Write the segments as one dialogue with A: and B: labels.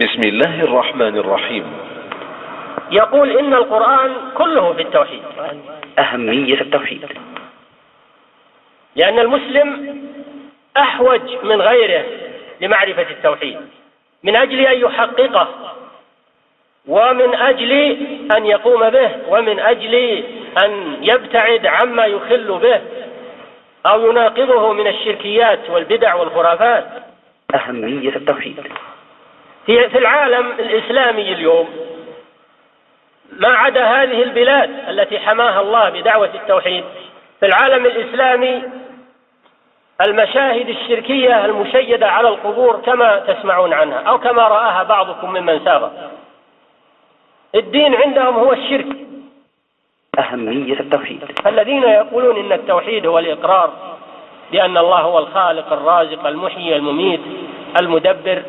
A: بسم الله الرحمن الرحيم.
B: يقول إن القرآن كله في التوحيد.
C: أهمية التوحيد.
B: لأن المسلم أحوج من غيره لمعرفة التوحيد. من أجل أن يحققه ومن أجل أن يقوم به ومن أجل أن يبتعد عما يخل به أو يناقضه من الشركيات والبدع والخرافات.
C: أهمية التوحيد.
B: في في العالم الإسلامي اليوم. ما عدا هذه البلاد التي حماها الله بدعوة التوحيد في العالم الإسلامي المشاهد الشركية المشيدة على القبور كما تسمعون عنها أو كما رآها بعضكم ممن سابق الدين عندهم هو الشرك.
C: أهمية التوحيد.
B: الذين يقولون إن التوحيد هو الإقرار بأن الله هو الخالق الرازق المحيي المميت المدبر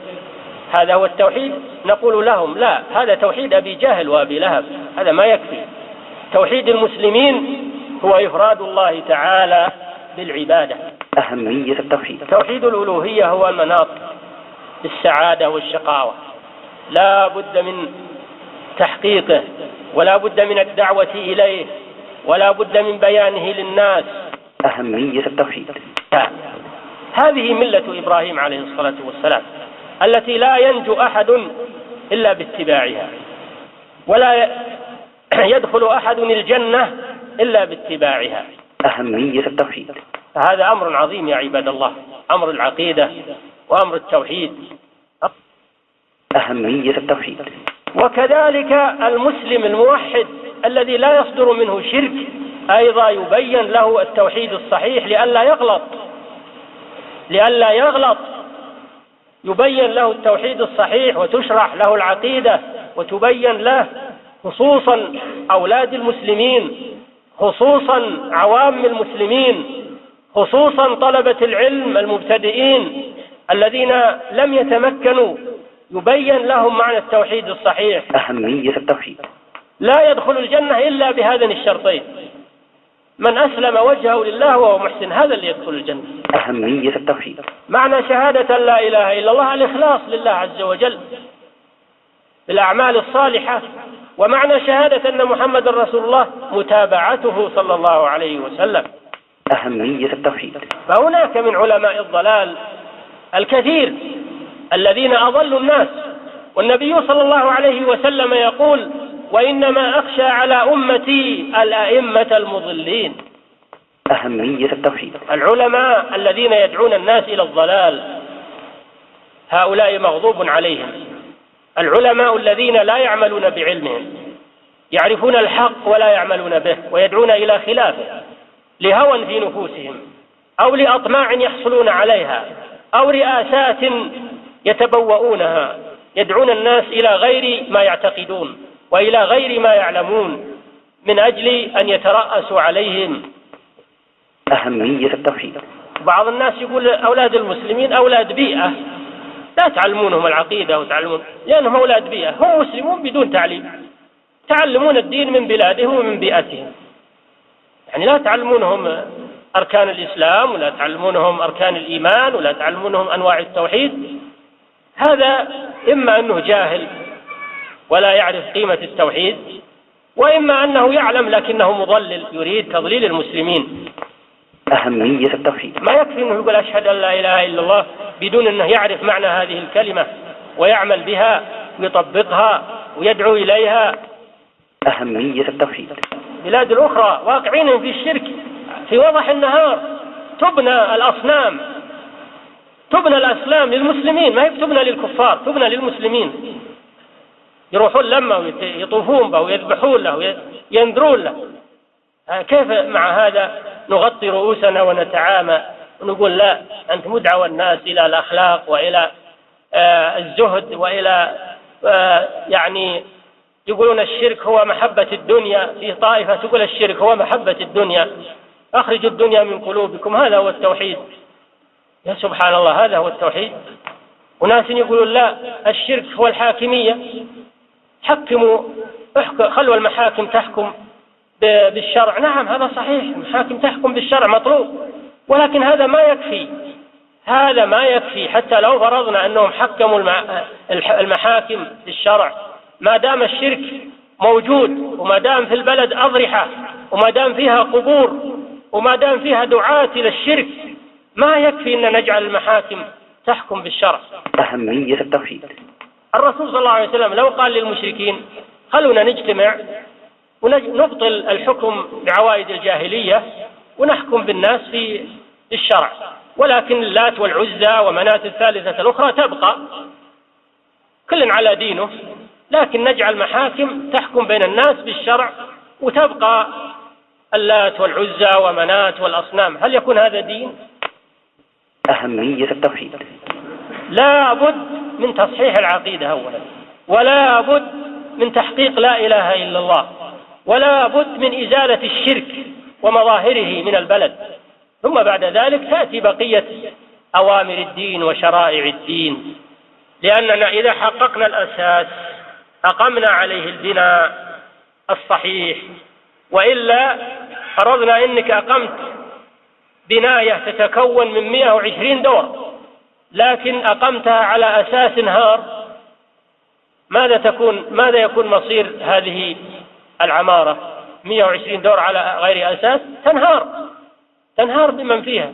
B: هذا هو التوحيد. نقول لهم لا هذا توحيد أبي جهل وأبي لهب. هذا ما يكفي. توحيد المسلمين هو إفراد الله تعالى بالعبادة.
C: أهمية التوحيد.
B: توحيد الألوهية هو المناط السعادة والشقاوة. لا بد من تحقيقه ولا بد من الدعوة إليه ولا بد من بيانه للناس.
C: أهمية التوحيد.
B: هذه ملة إبراهيم عليه الصلاة والسلام. التي لا ينجو أحد إلا باتباعها ولا يدخل أحد الجنة إلا باتباعها.
C: أهمية التوحيد.
B: هذا أمر عظيم يا عباد الله أمر العقيدة وأمر التوحيد.
C: أهمية التوحيد.
B: وكذلك المسلم الموحد الذي لا يصدر منه شرك أيضا يبين له التوحيد الصحيح لئلا يغلط لئلا يغلط. يبين له التوحيد الصحيح وتشرح له العقيدة وتبين له خصوصا أولاد المسلمين خصوصا عوام المسلمين خصوصا طلبة العلم المبتدئين الذين لم يتمكنوا. يبين لهم معنى التوحيد الصحيح.
C: أهمية التوحيد.
B: لا يدخل الجنة إلا بهذين الشرطين. من أسلم وجهه لله وهو محسن هذا اللي يدخل الجنة.
C: أهمية التوحيد.
B: معنى شهادة لا إله إلا الله الإخلاص لله عز وجل بالأعمال الصالحة. ومعنى شهادة أن محمد رسول الله متابعته صلى الله عليه وسلم.
C: أهمية التوحيد.
B: فهناك من علماء الضلال الكثير الذين أضلوا الناس. والنبي صلى الله عليه وسلم يقول وإنما أخشى على أمتي الأئمة المضلين.
C: أهمية التوحيد.
B: العلماء الذين يدعون الناس إلى الضلال هؤلاء مغضوب عليهم. العلماء الذين لا يعملون بعلمهم يعرفون الحق ولا يعملون به ويدعون إلى خلافه لهوى في نفوسهم أو لأطماع يحصلون عليها أو رئاسات يتبوؤونها. يدعون الناس إلى غير ما يعتقدون وإلى غير ما يعلمون من أجل أن يترأسوا عليهم.
C: أهمية التوحيد.
B: بعض الناس يقول أولاد المسلمين أولاد بيئة. لا تعلمونهم العقيدة وتعلمون لأنهم أولاد بيئة. هم مسلمون بدون تعليم. تعلمون الدين من بلادهم ومن بيئتهم. يعني لا تعلمونهم أركان الإسلام ولا تعلمونهم أركان الإيمان ولا تعلمونهم أنواع التوحيد. هذا إما أنه جاهل ولا يعرف قيمة التوحيد وإما أنه يعلم لكنه مضلل يريد تضليل المسلمين.
C: أهمية التوحيد.
B: ما يكفي أنه يقول أشهد أن لا إله إلا الله بدون أنه يعرف معنى هذه الكلمة ويعمل بها ويطبقها ويدعو إليها.
C: أهمية التوحيد.
B: بلاد الأخرى واقعين في الشرك في وضح النهار تبنى الأصنام تبنى الأسلام للمسلمين ما هي تبنى للكفار تبنى للمسلمين. يروحون لما ويطوفون به ويذبحون له وينذرون له. كيف مع هذا؟ نغطي رؤوسنا ونتعامى ونقول لا أنت مدعو الناس إلى الأخلاق وإلى آه، الزهد وإلى آه، يعني يقولون الشرك هو محبة الدنيا في طائفة تقول الشرك هو محبة الدنيا. أخرجوا الدنيا من قلوبكم هذا هو التوحيد. يا سبحان الله هذا هو التوحيد. وناس يقولون لا الشرك هو الحاكمية. حكموا خلوا المحاكم تحكم. بالشرع. نعم هذا صحيح. المحاكم تحكم بالشرع مطلوب. ولكن هذا ما يكفي. هذا ما يكفي. حتى لو فرضنا أنهم حكموا المحاكم للشرع ما دام الشرك موجود وما دام في البلد أضرحة وما دام فيها قبور وما دام فيها دعاة إلى الشرك ما يكفي أن نجعل المحاكم تحكم بالشرع.
C: أهمية التوحيد.
B: الرسول صلى الله عليه وسلم لو قال للمشركين خلونا نجتمع ونبطل الحكم بعوائد الجاهلية ونحكم بالناس في الشرع. ولكن اللات والعزى ومناة الثالثة الأخرى تبقى. كل على دينه لكن نجعل محاكم تحكم بين الناس بالشرع وتبقى اللات والعزى ومناة والأصنام. هل يكون هذا دين؟
C: أهمية التوحيد.
B: لا بد من تصحيح العقيدة أولا ولا بد من تحقيق لا إله إلا الله. ولا بد من إزالة الشرك ومظاهره من البلد. ثم بعد ذلك تأتي بقية أوامر الدين وشرائع الدين. لأننا إذا حققنا الأساس أقمنا عليه البناء الصحيح. وإلا فرضنا أنك أقمت بناية تتكون من 120 دور لكن أقمتها على أساس هار ماذا تكون ماذا يكون مصير هذه العمارة. 120 دور على غير أساس. تنهار. تنهار بمن فيها؟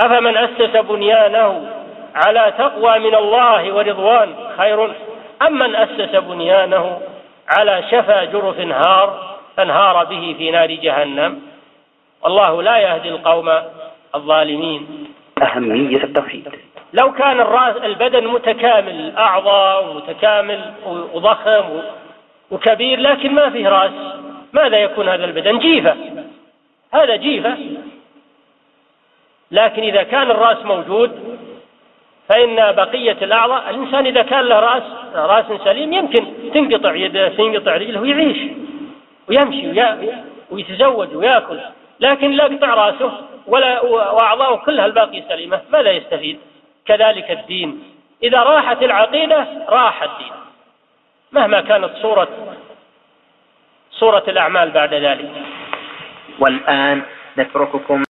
B: أفمن أسس بنيانه على تقوى من الله ورضوان؟ خير. أم من أسس بنيانه على شفا جرف هار؟ فانهار به في نار جهنم. والله لا يهدي القوم الظالمين.
C: أهمية التوحيد.
B: لو كان الرأس البدن متكامل أعضاء ومتكامل وضخم وكبير لكن ما فيه رأس. ماذا يكون هذا البدن؟ جيفة. هذا جيفة. لكن إذا كان الرأس موجود فإن بقية الأعضاء الإنسان إذا كان له رأس رأس سليم يمكن تنقطع يده تنقطع رجله ويعيش ويمشي ويتزوج ويأكل. لكن لا يقطع رأسه ولا وأعضاؤه كلها الباقي سليمة. ماذا يستفيد؟ كذلك الدين. إذا راحت العقيدة راح الدين. مهما كانت صورة صورة الأعمال بعد ذلك.
D: والآن نترككم